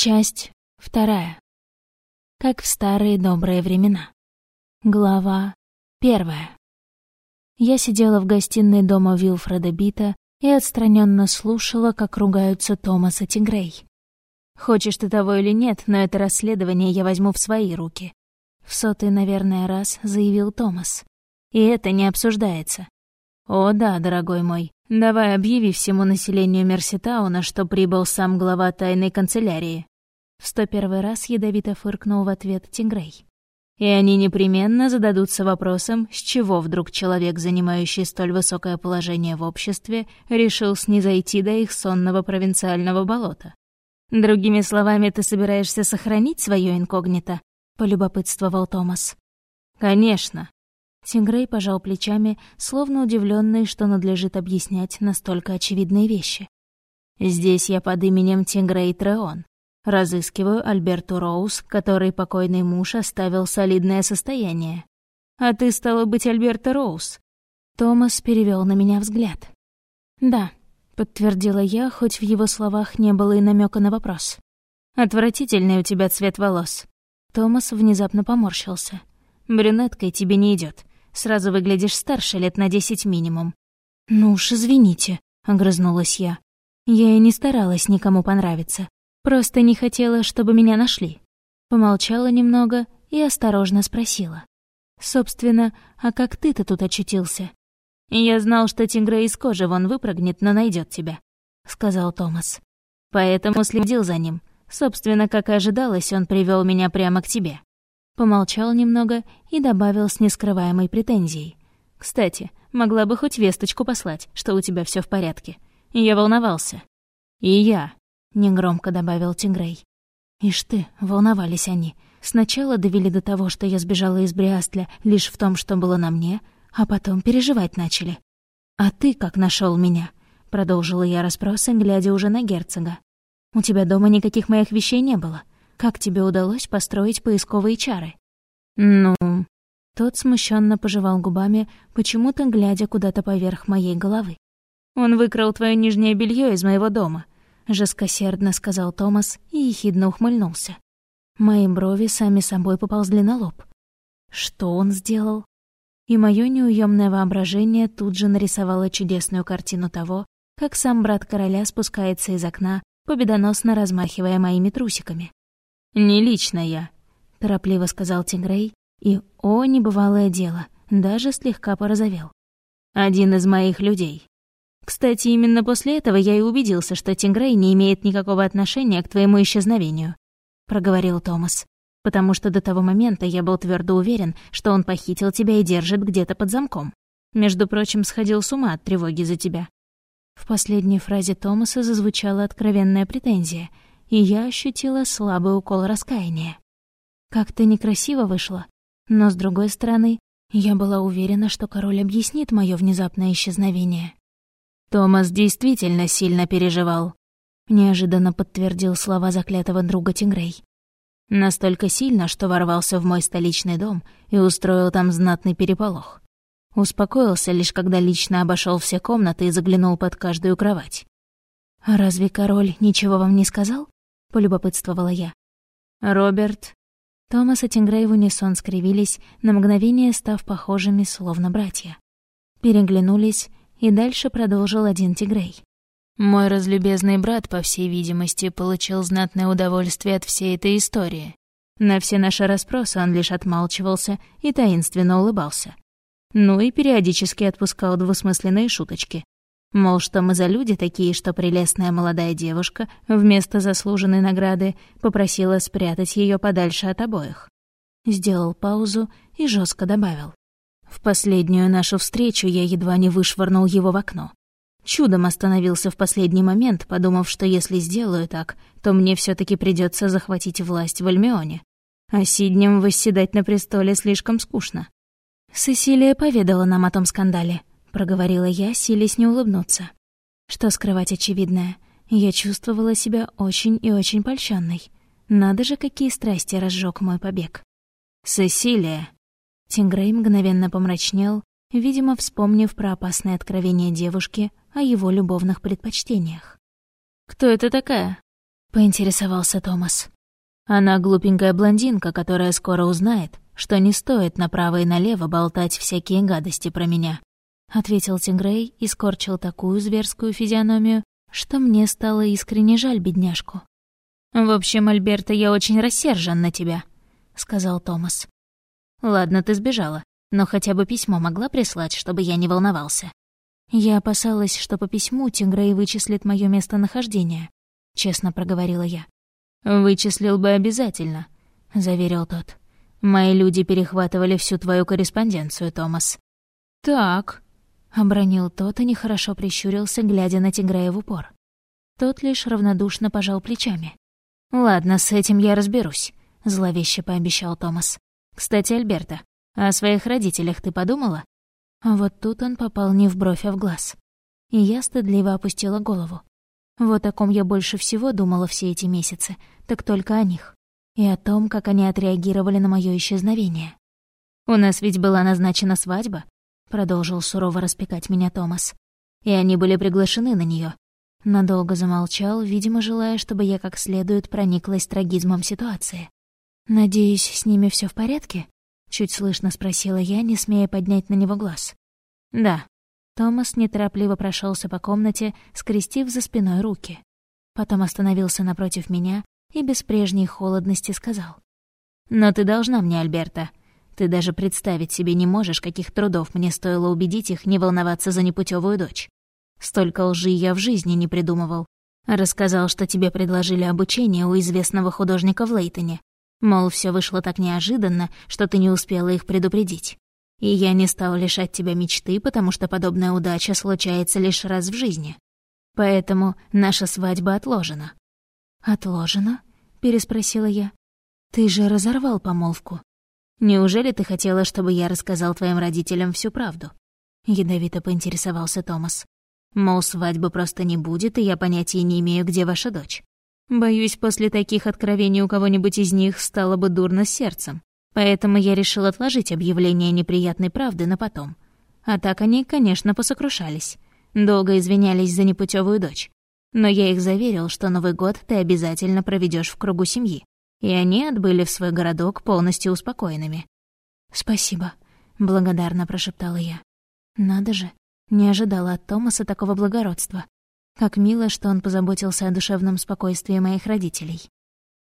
Часть вторая. Как в старые добрые времена. Глава первая. Я сидела в гостиной дома Вилфреда Бита и отстраненно слушала, как ругаются Томас и Тигрей. Хочешь ты того или нет, но это расследование я возьму в свои руки. В сотый, наверное, раз заявил Томас. И это не обсуждается. О да, дорогой мой, давай объяви всему населению Мерситауна, что прибыл сам глава тайной канцелярии. В сто первый раз ядовито фыркнул в ответ Тигрей. И они непременно зададутся вопросом, с чего вдруг человек, занимающий столь высокое положение в обществе, решил снизойти до их сонного провинциального болота. Другими словами, ты собираешься сохранить свое инкогнито? полюбопытствовал Томас. Конечно. Тигрей пожал плечами, словно удивленный, что надлежит объяснять настолько очевидные вещи. Здесь я под именем Тигрей Треон. Разыскиваю Альберту Роуз, который покойный муж оставил солидное состояние. А ты стала быть Альберта Роуз. Томас перевел на меня взгляд. Да, подтвердила я, хоть в его словах не было и намека на вопрос. Отвратительный у тебя цвет волос. Томас внезапно поморщился. Брюнеткой тебе не идет. Сразу выглядишь старше лет на десять минимум. Ну уж извините, огрызнулась я. Я и не старалась никому понравиться. Просто не хотела, чтобы меня нашли. Помолчала немного и осторожно спросила. «Собственно, а как ты-то тут очутился?» «Я знал, что Тингрей из кожи вон выпрыгнет, но найдет тебя», — сказал Томас. «Поэтому следил за ним. Собственно, как и ожидалось, он привел меня прямо к тебе». Помолчал немного и добавил с нескрываемой претензией. «Кстати, могла бы хоть весточку послать, что у тебя все в порядке. Я волновался». «И я», — негромко добавил Тингрей. Ишь ты, волновались они. Сначала довели до того, что я сбежала из Бриастля лишь в том, что было на мне, а потом переживать начали. «А ты как нашел меня?» — продолжила я расспросы, глядя уже на герцога. «У тебя дома никаких моих вещей не было. Как тебе удалось построить поисковые чары?» «Ну...» Тот смущенно пожевал губами, почему-то глядя куда-то поверх моей головы. «Он выкрал твое нижнее белье из моего дома жесткосердно сказал Томас и ехидно ухмыльнулся. Мои брови сами собой поползли на лоб. Что он сделал? И мое неуемное воображение тут же нарисовало чудесную картину того, как сам брат короля спускается из окна, победоносно размахивая моими трусиками. «Не лично я», — торопливо сказал Тигрей, и, о, небывалое дело, даже слегка порозовел. «Один из моих людей». Кстати, именно после этого я и убедился, что Тингрей не имеет никакого отношения к твоему исчезновению», — проговорил Томас. «Потому что до того момента я был твердо уверен, что он похитил тебя и держит где-то под замком. Между прочим, сходил с ума от тревоги за тебя». В последней фразе Томаса зазвучала откровенная претензия, и я ощутила слабый укол раскаяния. Как-то некрасиво вышло, но, с другой стороны, я была уверена, что король объяснит мое внезапное исчезновение. Томас действительно сильно переживал. Неожиданно подтвердил слова заклятого друга Тигрей. Настолько сильно, что ворвался в мой столичный дом и устроил там знатный переполох. Успокоился лишь, когда лично обошел все комнаты и заглянул под каждую кровать. «А разве король ничего вам не сказал?» — полюбопытствовала я. «Роберт...» Томас и Тингрей в унисон скривились, на мгновение став похожими, словно братья. Переглянулись и дальше продолжил один Тигрей. Мой разлюбезный брат, по всей видимости, получил знатное удовольствие от всей этой истории. На все наши расспросы он лишь отмалчивался и таинственно улыбался. Ну и периодически отпускал двусмысленные шуточки. Мол, что мы за люди такие, что прелестная молодая девушка вместо заслуженной награды попросила спрятать ее подальше от обоих. Сделал паузу и жестко добавил. В последнюю нашу встречу я едва не вышвырнул его в окно. Чудом остановился в последний момент, подумав, что если сделаю так, то мне все таки придется захватить власть в Альмионе. А Сиднем восседать на престоле слишком скучно. «Сесилия поведала нам о том скандале», — проговорила я, силясь не улыбнуться. Что скрывать очевидное, я чувствовала себя очень и очень польщенной. Надо же, какие страсти разжег мой побег. «Сесилия», Тингрей мгновенно помрачнел, видимо, вспомнив про опасное откровение девушки о его любовных предпочтениях. «Кто это такая?» поинтересовался Томас. Она глупенькая блондинка, которая скоро узнает, что не стоит направо и налево болтать всякие гадости про меня. Ответил Тингрей и скорчил такую зверскую физиономию, что мне стало искренне жаль бедняжку. «В общем, Альберта, я очень рассержен на тебя», — сказал Томас. «Ладно, ты сбежала, но хотя бы письмо могла прислать, чтобы я не волновался». Я опасалась, что по письму Тингрей вычислит моё местонахождение, честно проговорила я. «Вычислил бы обязательно», — заверил тот. «Мои люди перехватывали всю твою корреспонденцию, Томас». «Так», — обронил тот и нехорошо прищурился, глядя на Тиграя в упор. Тот лишь равнодушно пожал плечами. «Ладно, с этим я разберусь», — зловеще пообещал Томас. «Кстати, Альберта, о своих родителях ты подумала?» Вот тут он попал не в бровь, а в глаз. И я стыдливо опустила голову. Вот о ком я больше всего думала все эти месяцы, так только о них. И о том, как они отреагировали на моё исчезновение. «У нас ведь была назначена свадьба», — продолжил сурово распекать меня Томас. «И они были приглашены на неё. Надолго замолчал, видимо, желая, чтобы я как следует прониклась трагизмом ситуации. «Надеюсь, с ними всё в порядке?» — чуть слышно спросила я, не смея поднять на него глаз. «Да», Томас неторопливо прошелся по комнате, скрестив за спиной руки. Потом остановился напротив меня и без прежней холодности сказал. «Но ты должна мне, Альберта. Ты даже представить себе не можешь, каких трудов мне стоило убедить их не волноваться за непутевую дочь. Столько лжи я в жизни не придумывал. Рассказал, что тебе предложили обучение у известного художника в Лейтоне. Мол, все вышло так неожиданно, что ты не успела их предупредить. И я не стал лишать тебя мечты, потому что подобная удача случается лишь раз в жизни. Поэтому наша свадьба отложена». «Отложена?» — переспросила я. «Ты же разорвал помолвку. Неужели ты хотела, чтобы я рассказал твоим родителям всю правду?» Ядовито поинтересовался Томас. «Мол, свадьбы просто не будет, и я понятия не имею, где ваша дочь. Боюсь, после таких откровений у кого-нибудь из них стало бы дурно с сердцем. Поэтому я решил отложить объявление неприятной правды на потом. А так они, конечно, посокрушались. Долго извинялись за непутевую дочь. Но я их заверил, что Новый год ты обязательно проведешь в кругу семьи. И они отбыли в свой городок полностью успокоенными. «Спасибо», — благодарно прошептала я. «Надо же, не ожидала от Томаса такого благородства. Как мило, что он позаботился о душевном спокойствии моих родителей.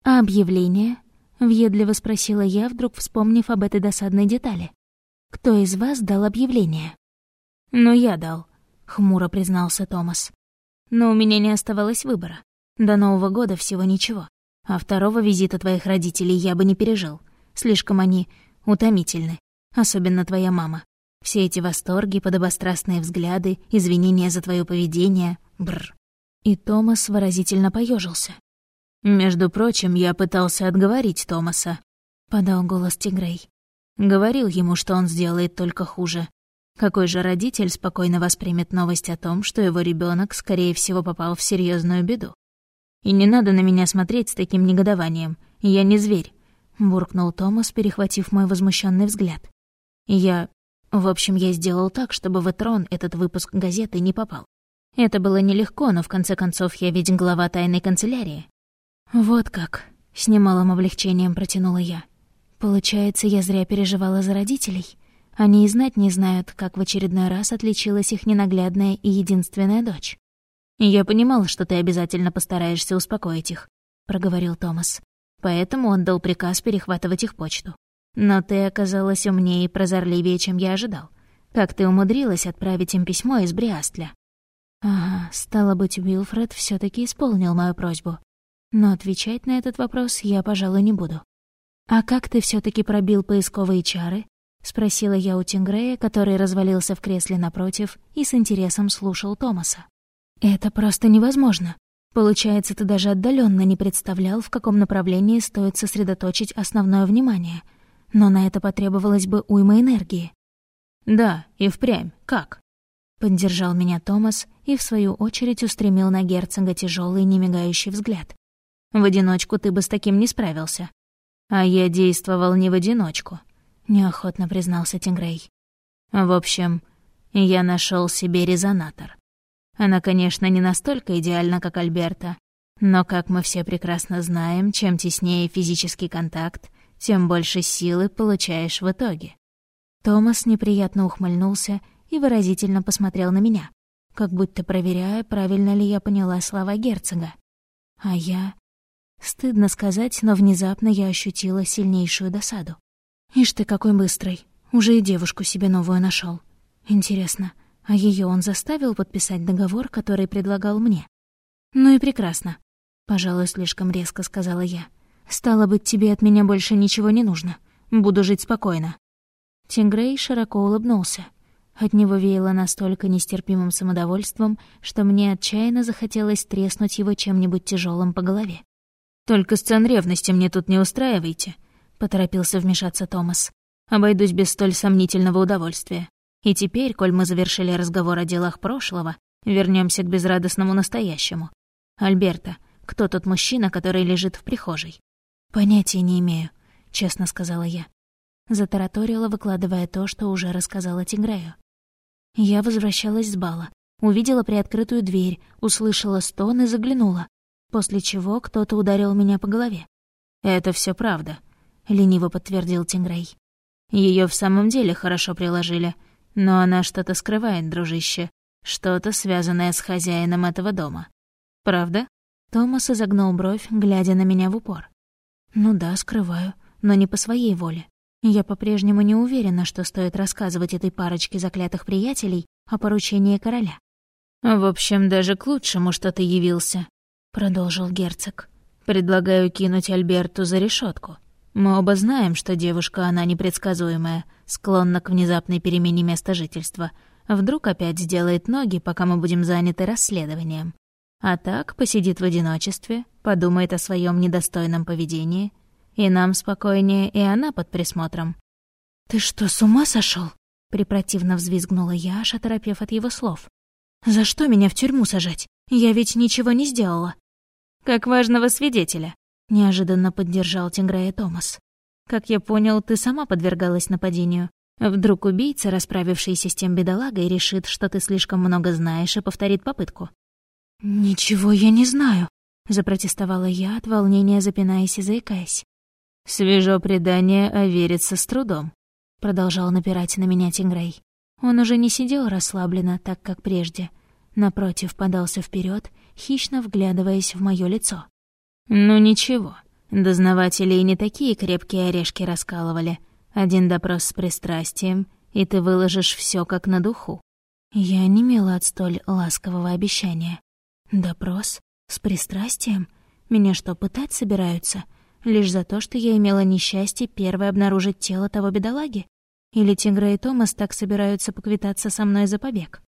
А объявление Въедливо спросила я, вдруг вспомнив об этой досадной детали. «Кто из вас дал объявление?» «Ну, я дал», — хмуро признался Томас. «Но у меня не оставалось выбора. До Нового года всего ничего. А второго визита твоих родителей я бы не пережил. Слишком они утомительны. Особенно твоя мама. Все эти восторги, подобострастные взгляды, извинения за твое поведение. Бррр». И Томас выразительно поежился. «Между прочим, я пытался отговорить Томаса», — подал голос Тигрей. Говорил ему, что он сделает только хуже. Какой же родитель спокойно воспримет новость о том, что его ребенок, скорее всего, попал в серьезную беду? «И не надо на меня смотреть с таким негодованием. Я не зверь», — буркнул Томас, перехватив мой возмущенный взгляд. «Я... В общем, я сделал так, чтобы в Этрон этот выпуск газеты не попал. Это было нелегко, но в конце концов я ведь глава тайной канцелярии. «Вот как», — с немалым облегчением протянула я. «Получается, я зря переживала за родителей. Они и знать не знают, как в очередной раз отличилась их ненаглядная и единственная дочь». «Я понимал, что ты обязательно постараешься успокоить их», — проговорил Томас. «Поэтому он дал приказ перехватывать их почту. Но ты оказалась умнее и прозорливее, чем я ожидал. Как ты умудрилась отправить им письмо из Бриастля?» «Ага, стало быть, Уилфред все таки исполнил мою просьбу. Но отвечать на этот вопрос я, пожалуй, не буду. «А как ты все таки пробил поисковые чары?» — спросила я у Тингрея, который развалился в кресле напротив и с интересом слушал Томаса. «Это просто невозможно. Получается, ты даже отдаленно не представлял, в каком направлении стоит сосредоточить основное внимание. Но на это потребовалось бы уйма энергии». «Да, и впрямь. Как?» Поддержал меня Томас и, в свою очередь, устремил на герцога тяжелый немигающий взгляд. В одиночку ты бы с таким не справился. А я действовал не в одиночку, неохотно признался Тингрей. В общем, я нашел себе резонатор. Она, конечно, не настолько идеальна, как Альберта, Но, как мы все прекрасно знаем, чем теснее физический контакт, тем больше силы получаешь в итоге. Томас неприятно ухмыльнулся и выразительно посмотрел на меня, как будто проверяя, правильно ли я поняла слова герцога. А я... Стыдно сказать, но внезапно я ощутила сильнейшую досаду. «Ишь ты, какой быстрый! Уже и девушку себе новую нашел. Интересно, а ее он заставил подписать договор, который предлагал мне? Ну и прекрасно. Пожалуй, слишком резко сказала я. Стало быть, тебе от меня больше ничего не нужно. Буду жить спокойно. Тингрей широко улыбнулся. От него веяло настолько нестерпимым самодовольством, что мне отчаянно захотелось треснуть его чем-нибудь тяжелым по голове. «Только сцен ревности мне тут не устраивайте», — поторопился вмешаться Томас. «Обойдусь без столь сомнительного удовольствия. И теперь, коль мы завершили разговор о делах прошлого, вернемся к безрадостному настоящему. Альберта, кто тот мужчина, который лежит в прихожей? Понятия не имею, честно сказала я. Затараторила, выкладывая то, что уже рассказала Тиграю. Я возвращалась с бала, увидела приоткрытую дверь, услышала стон и заглянула, после чего кто-то ударил меня по голове. «Это все правда», — лениво подтвердил Тингрей. Ее в самом деле хорошо приложили, но она что-то скрывает, дружище. Что-то, связанное с хозяином этого дома. Правда? Томас изогнул бровь, глядя на меня в упор. Ну да, скрываю, но не по своей воле. Я по-прежнему не уверена, что стоит рассказывать этой парочке заклятых приятелей о поручении короля. «В общем, даже к лучшему, что ты явился», — продолжил герцог. «Предлагаю кинуть Альберту за решетку. Мы оба знаем, что девушка, она непредсказуемая, склонна к внезапной перемене места жительства. Вдруг опять сделает ноги, пока мы будем заняты расследованием. А так посидит в одиночестве, подумает о своем недостойном поведении, и нам спокойнее, и она под присмотром. «Ты что, с ума сошел? Препротивно взвизгнула я, аж оторопев от его слов. «За что меня в тюрьму сажать? Я ведь ничего не сделала». «Как важного свидетеля», Неожиданно поддержал Тинграя Томас. «Как я понял, ты сама подвергалась нападению. Вдруг убийца, расправившийся с тем бедолагой, решит, что ты слишком много знаешь и повторит попытку». «Ничего я не знаю», — запротестовала я, от волнения запинаясь и заикаясь. «Свежо предание, а верится с трудом», — продолжал напирать на меня Тингрей. Он уже не сидел расслабленно, так как прежде. Напротив, подался вперед, хищно вглядываясь в мое лицо. Ну ничего, дознаватели и не такие крепкие орешки раскалывали. Один допрос с пристрастием, и ты выложишь все как на духу. Я не мела от столь ласкового обещания. Допрос? С пристрастием? Меня что, пытать собираются? Лишь за то, что я имела несчастье первой обнаружить тело того бедолаги? Или Тигра и Томас так собираются поквитаться со мной за побег?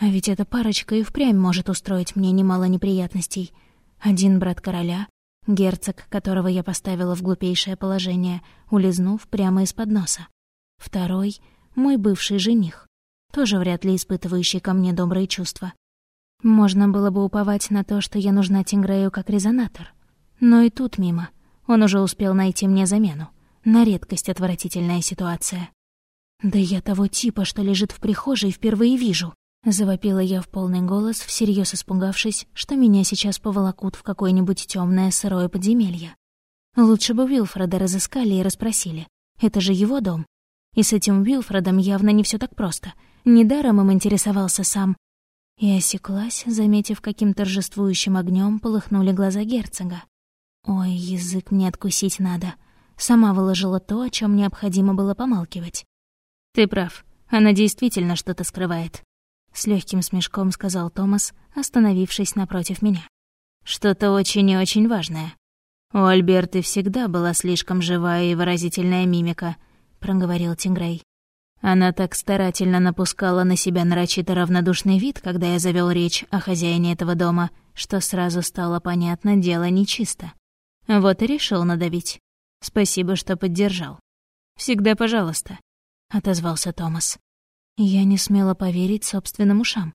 А ведь эта парочка и впрямь может устроить мне немало неприятностей. Один брат короля, Герцог, которого я поставила в глупейшее положение, улизнув прямо из-под носа. Второй — мой бывший жених, тоже вряд ли испытывающий ко мне добрые чувства. Можно было бы уповать на то, что я нужна Тингрею как резонатор. Но и тут мимо. Он уже успел найти мне замену. На редкость отвратительная ситуация. Да я того типа, что лежит в прихожей, впервые вижу. Завопила я в полный голос, всерьез испугавшись, что меня сейчас поволокут в какое-нибудь темное сырое подземелье. Лучше бы Уилфреда разыскали и расспросили. Это же его дом. И с этим Уилфредом явно не все так просто. Недаром им интересовался сам. И осеклась, заметив, каким торжествующим огнем полыхнули глаза герцога. Ой, язык мне откусить надо. Сама выложила то, о чем необходимо было помалкивать. Ты прав, она действительно что-то скрывает с легким смешком сказал Томас, остановившись напротив меня. Что-то очень и очень важное. У Альберты всегда была слишком живая и выразительная мимика, проговорил Тингрей. Она так старательно напускала на себя нарочито равнодушный вид, когда я завел речь о хозяине этого дома, что сразу стало понятно, дело нечисто. Вот и решил надавить. Спасибо, что поддержал. «Всегда пожалуйста», — отозвался Томас. Я не смела поверить собственным ушам.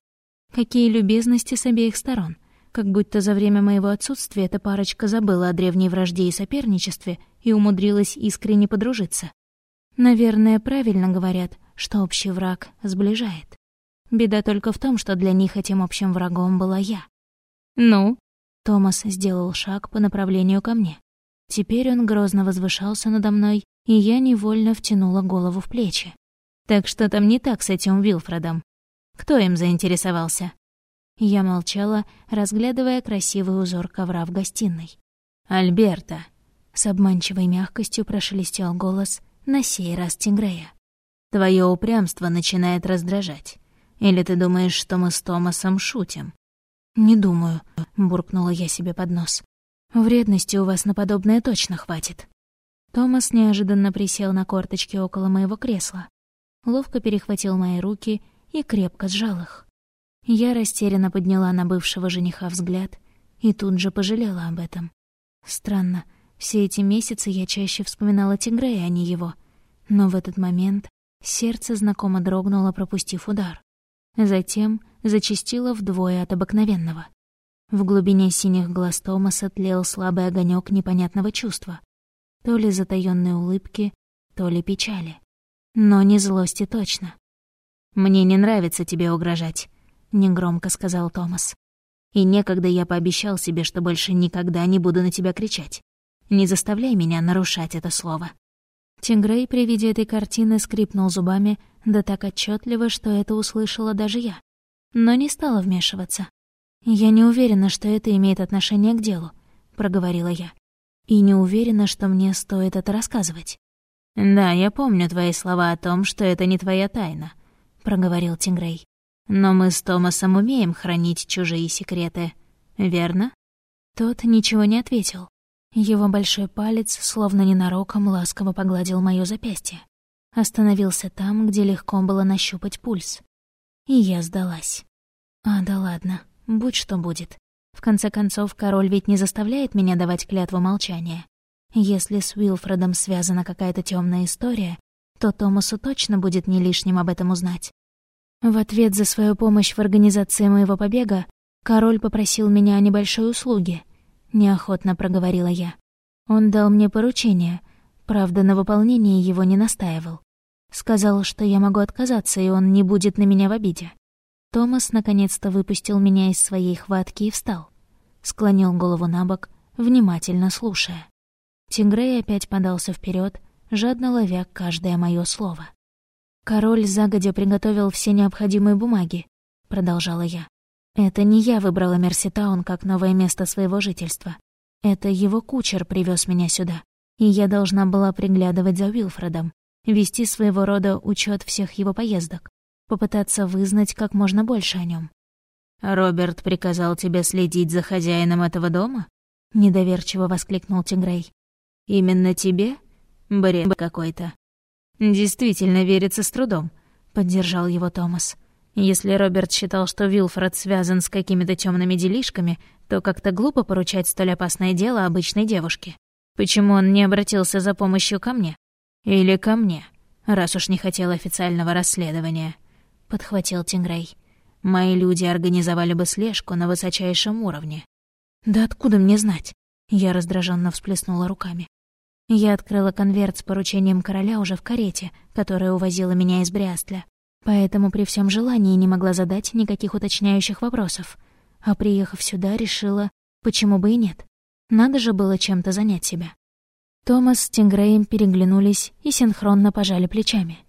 Какие любезности с обеих сторон. Как будто за время моего отсутствия эта парочка забыла о древней вражде и соперничестве и умудрилась искренне подружиться. Наверное, правильно говорят, что общий враг сближает. Беда только в том, что для них этим общим врагом была я. «Ну?» Томас сделал шаг по направлению ко мне. Теперь он грозно возвышался надо мной, и я невольно втянула голову в плечи. Так что там не так с этим Уилфредом? Кто им заинтересовался? Я молчала, разглядывая красивый узор ковра в гостиной. «Альберта!» — с обманчивой мягкостью прошелестел голос, на сей раз Тингрея. «Твое упрямство начинает раздражать. Или ты думаешь, что мы с Томасом шутим?» «Не думаю», — буркнула я себе под нос. «Вредности у вас на подобное точно хватит». Томас неожиданно присел на корточки около моего кресла, ловко перехватил мои руки и крепко сжал их. Я растерянно подняла на бывшего жениха взгляд и тут же пожалела об этом. Странно, все эти месяцы я чаще вспоминала Тигрея, а не его. Но в этот момент сердце знакомо дрогнуло, пропустив удар. Затем зачастило вдвое от обыкновенного. В глубине синих глаз Томаса тлел слабый огонек непонятного чувства. То ли затаённой улыбки, то ли печали. Но не злости точно. «Мне не нравится тебе угрожать», — негромко сказал Томас. «И некогда я пообещал себе, что больше никогда не буду на тебя кричать. Не заставляй меня нарушать это слово». Тингрей при виде этой картины скрипнул зубами, да так отчетливо, что это услышала даже я. Но не стала вмешиваться. «Я не уверена, что это имеет отношение к делу», — проговорила я. «И не уверена, что мне стоит это рассказывать». «Да, я помню твои слова о том, что это не твоя тайна», — проговорил Тингрей. «Но мы с Томасом умеем хранить чужие секреты, верно?» Тот ничего не ответил. Его большой палец, словно ненароком, ласково погладил моё запястье. Остановился там, где легко было нащупать пульс. И я сдалась. А, да ладно, будь что будет. В конце концов, король ведь не заставляет меня давать клятву молчания. Если с Уилфредом связана какая-то темная история, то Томасу точно будет не лишним об этом узнать. В ответ за свою помощь в организации моего побега король попросил меня о небольшой услуге. Неохотно проговорила я. Он дал мне поручение, правда, на выполнение его не настаивал. Сказал, что я могу отказаться, и он не будет на меня в обиде. Томас наконец-то выпустил меня из своей хватки и встал. Склонил голову на бок, внимательно слушая. Тингрей опять подался вперед, жадно ловя каждое мое слово. «Король загодя приготовил все необходимые бумаги», — продолжала я. «Это не я выбрала Мерситаун как новое место своего жительства. Это его кучер привез меня сюда, и я должна была приглядывать за Уилфредом, вести своего рода учет всех его поездок, попытаться вызнать как можно больше о нем. «Роберт приказал тебе следить за хозяином этого дома?» — недоверчиво воскликнул Тигрей. «Именно тебе?» Бред какой-то. Действительно верится с трудом, поддержал его Томас. Если Роберт считал, что Вилфред связан с какими-то темными делишками, то как-то глупо поручать столь опасное дело обычной девушке. Почему он не обратился за помощью ко мне? Или ко мне, раз уж не хотел официального расследования? Подхватил Тингрей. Мои люди организовали бы слежку на высочайшем уровне. Да откуда мне знать? Я раздраженно всплеснула руками. Я открыла конверт с поручением короля уже в карете, которая увозила меня из Брястля. Поэтому при всем желании не могла задать никаких уточняющих вопросов. А приехав сюда, решила, почему бы и нет. Надо же было чем-то занять себя. Томас с Тингреем переглянулись и синхронно пожали плечами.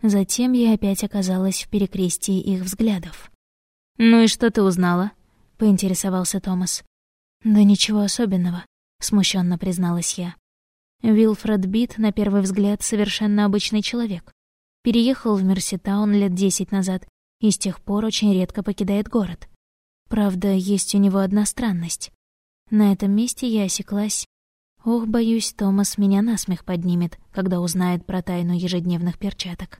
Затем я опять оказалась в перекрестии их взглядов. «Ну и что ты узнала?» — поинтересовался Томас. «Да ничего особенного», — смущенно призналась я. Вилфред Бит, на первый взгляд, совершенно обычный человек. Переехал в Мерситаун лет десять назад и с тех пор очень редко покидает город. Правда, есть у него одна странность. На этом месте я осеклась. Ох, боюсь, Томас меня насмех поднимет, когда узнает про тайну ежедневных перчаток.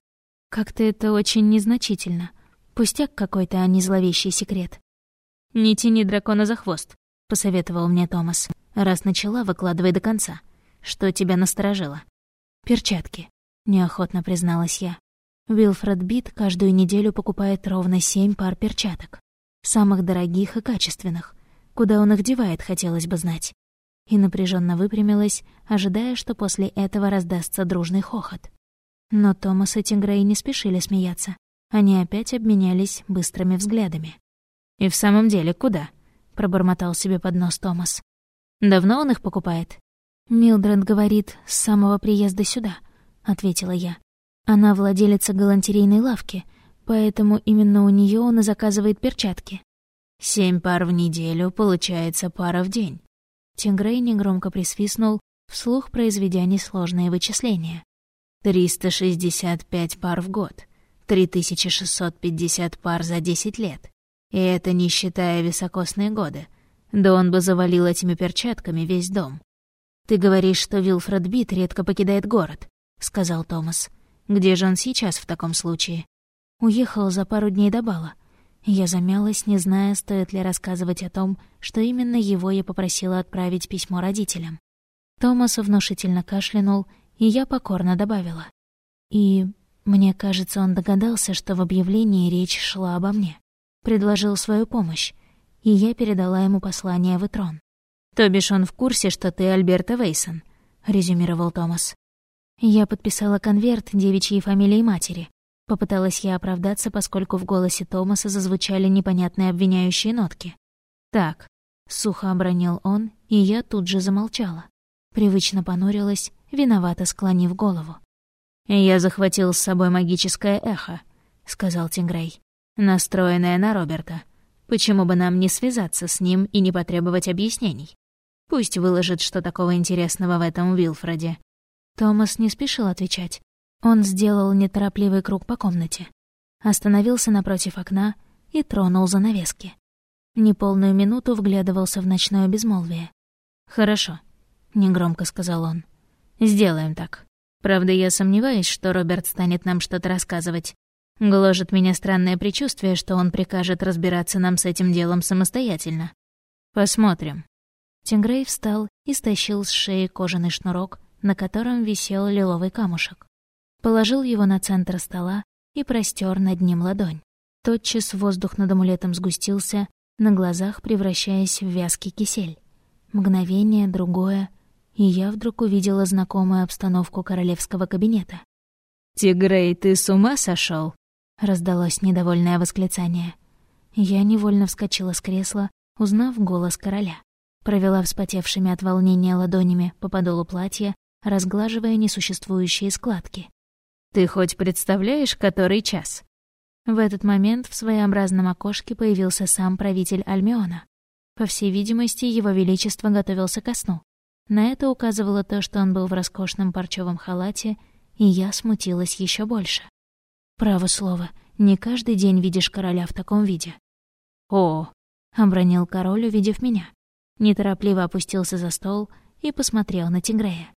Как-то это очень незначительно. Пустяк какой-то, а не зловещий секрет. «Не тяни дракона за хвост», — посоветовал мне Томас. «Раз начала, выкладывай до конца». Что тебя насторожило? Перчатки, неохотно призналась я. Вилфред Бит каждую неделю покупает ровно семь пар перчаток. Самых дорогих и качественных. Куда он их девает, хотелось бы знать. И напряженно выпрямилась, ожидая, что после этого раздастся дружный хохот. Но Томас и Тингрей не спешили смеяться. Они опять обменялись быстрыми взглядами. «И в самом деле, куда?» — пробормотал себе под нос Томас. «Давно он их покупает?» «Милдред говорит, с самого приезда сюда», — ответила я. «Она владелица галантерейной лавки, поэтому именно у нее он и заказывает перчатки». «Семь пар в неделю, получается пара в день». Тингрей негромко присвистнул, вслух произведя несложные вычисления. Триста шестьдесят пять пар в год, три тысячи шестьсот пятьдесят пар за десять лет. И это не считая високосные годы. Да он бы завалил этими перчатками весь дом. «Ты говоришь, что Вилфред Бит редко покидает город», — сказал Томас. «Где же он сейчас в таком случае?» Уехал за пару дней до бала. Я замялась, не зная, стоит ли рассказывать о том, что именно его я попросила отправить письмо родителям. Томас внушительно кашлянул и я покорно добавила. И мне кажется, он догадался, что в объявлении речь шла обо мне. Предложил свою помощь, и я передала ему послание в Этрон. «То бишь он в курсе, что ты Альберта Вейсон», — резюмировал Томас. Я подписала конверт девичьей фамилии матери. Попыталась я оправдаться, поскольку в голосе Томаса зазвучали непонятные обвиняющие нотки. «Так», — сухо обронил он, и я тут же замолчала. Привычно понурилась виновато склонив голову. «Я захватил с собой магическое эхо», — сказал Тингрей, «настроенное на Роберта. Почему бы нам не связаться с ним и не потребовать объяснений? Пусть выложит, что такого интересного в этом Уилфреде». Томас не спешил отвечать. Он сделал неторопливый круг по комнате, остановился напротив окна и тронул занавески. Неполную минуту вглядывался в ночное безмолвие. «Хорошо», — негромко сказал он. Сделаем так. Правда, я сомневаюсь, что Роберт станет нам что-то рассказывать. Гложет меня странное предчувствие, что он прикажет разбираться нам с этим делом самостоятельно. Посмотрим. Тингрей встал и стащил с шеи кожаный шнурок, на котором висел лиловый камушек. Положил его на центр стола и простер над ним ладонь. Тотчас воздух над амулетом сгустился, на глазах превращаясь в вязкий кисель. Мгновение, другое, и я вдруг увидела знакомую обстановку королевского кабинета. «Тигрей, ты с ума сошел? раздалось недовольное восклицание. Я невольно вскочила с кресла, узнав голос короля. Провела вспотевшими от волнения ладонями по подолу платья, разглаживая несуществующие складки. «Ты хоть представляешь, который час?» В этот момент в своеобразном окошке появился сам правитель Альмиона. По всей видимости, его величество готовился ко сну. На это указывало то, что он был в роскошном парчевом халате, и я смутилась еще больше. Право слово, не каждый день видишь короля в таком виде. «О!» — обронил король, увидев меня. Неторопливо опустился за стол и посмотрел на Тигрея.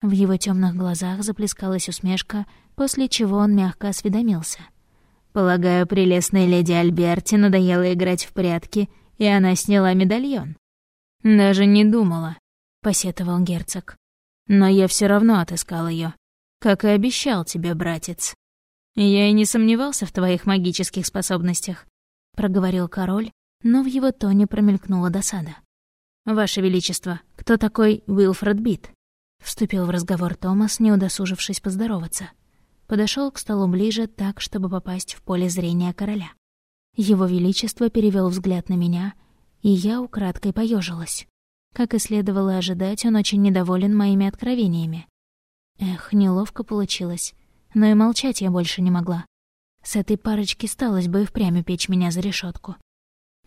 В его темных глазах заплескалась усмешка, после чего он мягко осведомился. «Полагаю, прелестной леди Альберти надоело играть в прятки, и она сняла медальон». «Даже не думала», — посетовал герцог. «Но я все равно отыскал ее, как и обещал тебе, братец. Я и не сомневался в твоих магических способностях», — проговорил король, но в его тоне промелькнула досада. «Ваше Величество, кто такой Уилфред Бит?» Вступил в разговор Томас, не удосужившись поздороваться. Подошел к столу ближе, так, чтобы попасть в поле зрения короля. Его Величество перевел взгляд на меня, и я украдкой поежилась. Как и следовало ожидать, он очень недоволен моими откровениями. Эх, неловко получилось. Но и молчать я больше не могла. С этой парочки сталось бы и впрямь печь меня за решетку.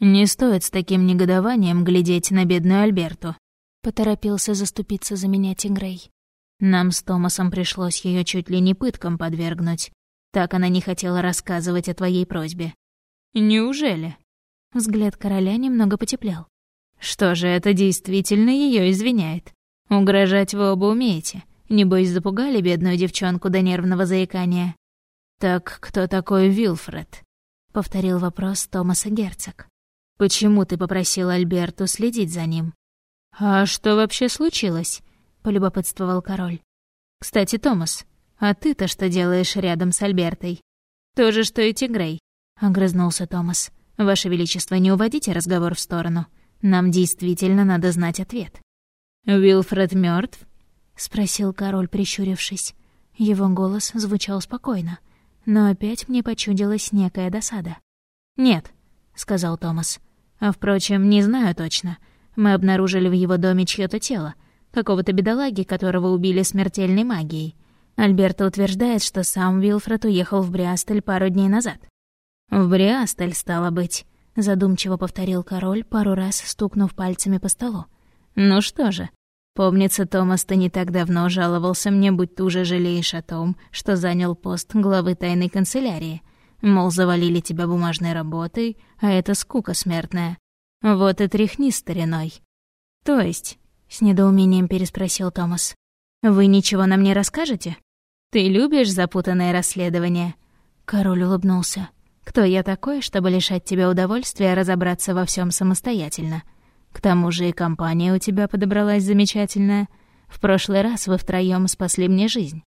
«Не стоит с таким негодованием глядеть на бедную Альберту», — поторопился заступиться за меня Тигрей. «Нам с Томасом пришлось ее чуть ли не пыткам подвергнуть. Так она не хотела рассказывать о твоей просьбе». «Неужели?» Взгляд короля немного потеплел. Что же, это действительно ее извиняет. Угрожать вы оба умеете. Небось, запугали бедную девчонку до нервного заикания. «Так кто такой Вилфред?» — повторил вопрос Томаса Герцог. «Почему ты попросил Альберту следить за ним?» «А что вообще случилось?» — полюбопытствовал король. «Кстати, Томас, а ты-то что делаешь рядом с Альбертой?» «То же, что и Тигрей», — огрызнулся Томас. «Ваше Величество, не уводите разговор в сторону. Нам действительно надо знать ответ. «Уилфред мертв? спросил король, прищурившись. Его голос звучал спокойно, но опять мне почудилась некая досада. «Нет», — сказал Томас. А впрочем, не знаю точно. Мы обнаружили в его доме чьё-то тело, какого-то бедолаги, которого убили смертельной магией. Альберто утверждает, что сам Вилфред уехал в Бриастель пару дней назад. «В Бриастель, стало быть», — задумчиво повторил король, пару раз стукнув пальцами по столу. «Ну что же, помнится, Томас, ты не так давно жаловался мне, будь ты уже жалеешь о том, что занял пост главы тайной канцелярии. Мол, завалили тебя бумажной работой, а это скука смертная. Вот и тряхни стариной». «То есть?» — с недоумением переспросил Томас. «Вы ничего нам не расскажете? Ты любишь запутанное расследование?» Король улыбнулся. «Кто я такой, чтобы лишать тебя удовольствия разобраться во всем самостоятельно? К тому же и компания у тебя подобралась замечательная. В прошлый раз вы втроём спасли мне жизнь.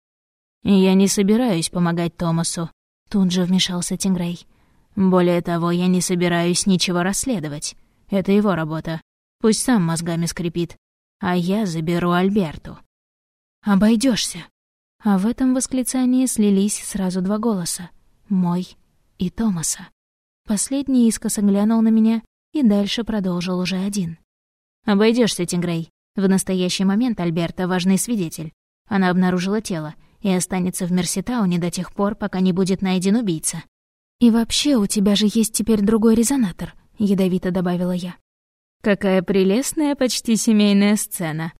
я не собираюсь помогать Томасу», — тут же вмешался Тингрей. «Более того, я не собираюсь ничего расследовать. Это его работа. Пусть сам мозгами скрипит. А я заберу Альберту». Обойдешься. А в этом восклицании слились сразу два голоса — мой и Томаса. Последний искоса глянул на меня и дальше продолжил уже один. Обойдешься, Тингрей. В настоящий момент Альберта — важный свидетель. Она обнаружила тело и останется в Мерситауне до тех пор, пока не будет найден убийца. «И вообще, у тебя же есть теперь другой резонатор», — ядовито добавила я. «Какая прелестная, почти семейная сцена»,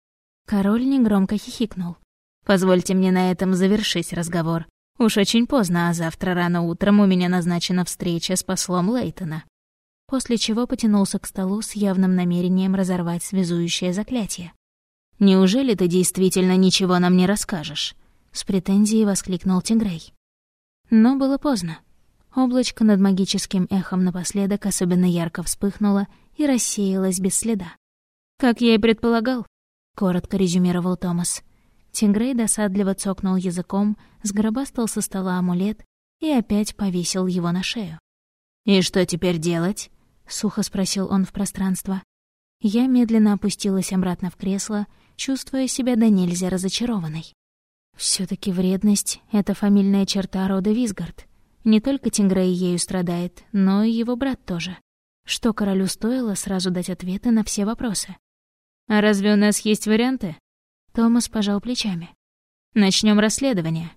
Король негромко хихикнул. «Позвольте мне на этом завершить разговор. Уж очень поздно, а завтра рано утром у меня назначена встреча с послом Лейтона». После чего потянулся к столу с явным намерением разорвать связующее заклятие. «Неужели ты действительно ничего нам не расскажешь?» С претензией воскликнул Тигрей. Но было поздно. Облачко над магическим эхом напоследок особенно ярко вспыхнуло и рассеялось без следа. Как я и предполагал, — коротко резюмировал Томас. Тингрей досадливо цокнул языком, сгробастал со стола амулет и опять повесил его на шею. «И что теперь делать?» — сухо спросил он в пространство. Я медленно опустилась обратно в кресло, чувствуя себя до нельзя разочарованной. Все таки вредность — это фамильная черта рода Визгард. Не только Тингрей ею страдает, но и его брат тоже. Что королю стоило сразу дать ответы на все вопросы? «А разве у нас есть варианты?» Томас пожал плечами. Начнем расследование».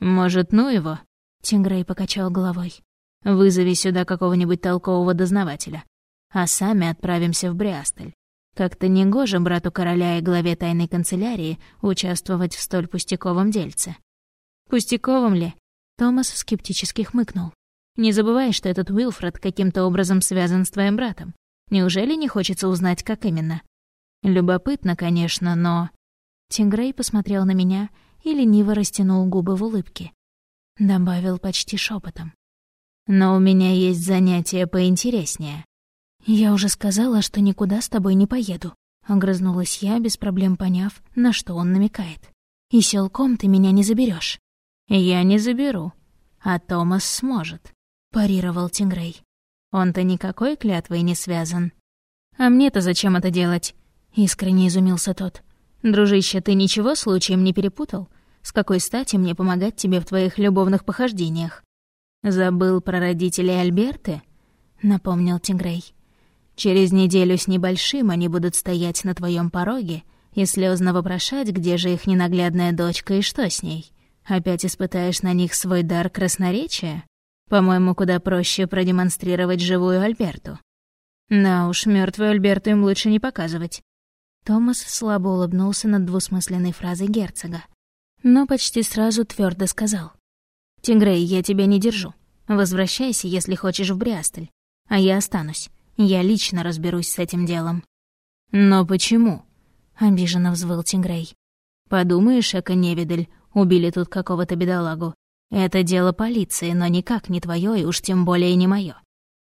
«Может, ну его?» Тингрей покачал головой. «Вызови сюда какого-нибудь толкового дознавателя, а сами отправимся в Бриастель. Как-то негоже брату короля и главе тайной канцелярии участвовать в столь пустяковом дельце». «Пустяковом ли?» Томас скептически хмыкнул. «Не забывай, что этот Уилфред каким-то образом связан с твоим братом. Неужели не хочется узнать, как именно?» Любопытно, конечно, но... Тингрей посмотрел на меня и лениво растянул губы в улыбке. Добавил почти шепотом. «Но у меня есть занятие поинтереснее». «Я уже сказала, что никуда с тобой не поеду», — огрызнулась я, без проблем поняв, на что он намекает. «И силком ты меня не заберешь. «Я не заберу, а Томас сможет», — парировал Тингрей. «Он-то никакой клятвой не связан». «А мне-то зачем это делать?» — искренне изумился тот. «Дружище, ты ничего случаем не перепутал? С какой стати мне помогать тебе в твоих любовных похождениях?» «Забыл про родителей Альберты?» — напомнил Тигрей. «Через неделю с небольшим они будут стоять на твоем пороге и слезно вопрошать, где же их ненаглядная дочка и что с ней. Опять испытаешь на них свой дар красноречия? По-моему, куда проще продемонстрировать живую Альберту». «Да уж, мертвую Альберту им лучше не показывать. Томас слабо улыбнулся над двусмысленной фразой герцога, но почти сразу твердо сказал. «Тигрей, я тебя не держу. Возвращайся, если хочешь, в Бриастель. А я останусь. Я лично разберусь с этим делом». «Но почему?» — обиженно взвыл Тигрей. «Подумаешь, Эко Невидель, убили тут какого-то бедолагу. Это дело полиции, но никак не твое и уж тем более не мое.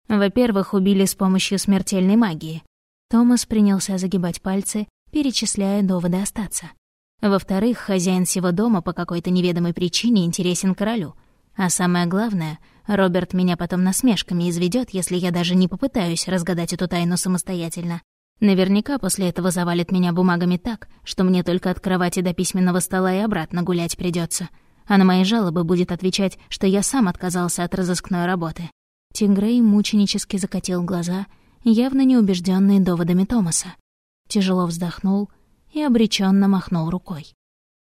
Во-первых, убили с помощью смертельной магии. Томас принялся загибать пальцы, перечисляя доводы остаться. Во-вторых, хозяин всего дома по какой-то неведомой причине интересен королю. А самое главное, Роберт меня потом насмешками изведет, если я даже не попытаюсь разгадать эту тайну самостоятельно. Наверняка после этого завалит меня бумагами так, что мне только от кровати до письменного стола и обратно гулять придется. А на мои жалобы будет отвечать, что я сам отказался от разыскной работы. Тингрей мученически закатил глаза явно не убежденный доводами Томаса. Тяжело вздохнул и обреченно махнул рукой.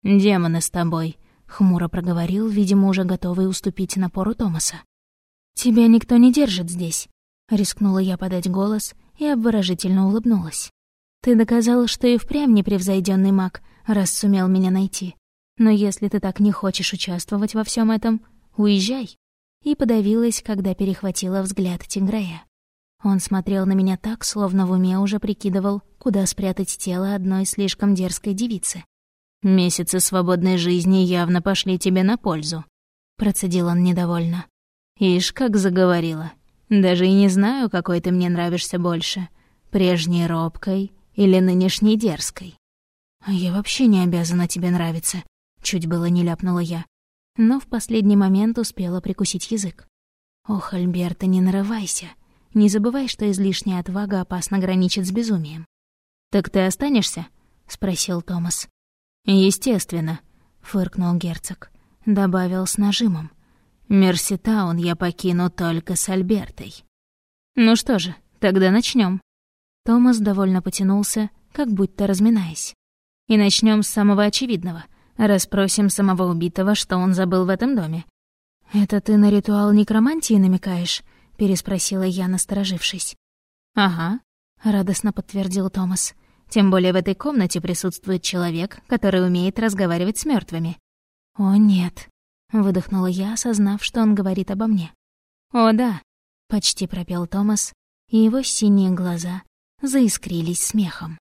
«Демоны с тобой», — хмуро проговорил, видимо, уже готовый уступить напору Томаса. «Тебя никто не держит здесь», — рискнула я подать голос и обворожительно улыбнулась. «Ты доказал, что и впрямь непревзойденный маг, раз сумел меня найти. Но если ты так не хочешь участвовать во всем этом, уезжай». И подавилась, когда перехватила взгляд Тингрея. Он смотрел на меня так, словно в уме уже прикидывал, куда спрятать тело одной слишком дерзкой девицы. «Месяцы свободной жизни явно пошли тебе на пользу», — процедил он недовольно. «Ишь, как заговорила. Даже и не знаю, какой ты мне нравишься больше, прежней робкой или нынешней дерзкой». «А «Я вообще не обязана тебе нравиться», — чуть было не ляпнула я. Но в последний момент успела прикусить язык. «Ох, Альберта, не нарывайся. Не забывай, что излишняя отвага опасно граничит с безумием. «Так ты останешься?» — спросил Томас. «Естественно», — фыркнул герцог. Добавил с нажимом. «Мерситаун я покину только с Альбертой». «Ну что же, тогда начнем. Томас довольно потянулся, как будто разминаясь. «И начнем с самого очевидного. Расспросим самого убитого, что он забыл в этом доме». «Это ты на ритуал некромантии намекаешь?» переспросила я, насторожившись. «Ага», — радостно подтвердил Томас. «Тем более в этой комнате присутствует человек, который умеет разговаривать с мертвыми. «О, нет», — выдохнула я, осознав, что он говорит обо мне. «О, да», — почти пропел Томас, и его синие глаза заискрились смехом.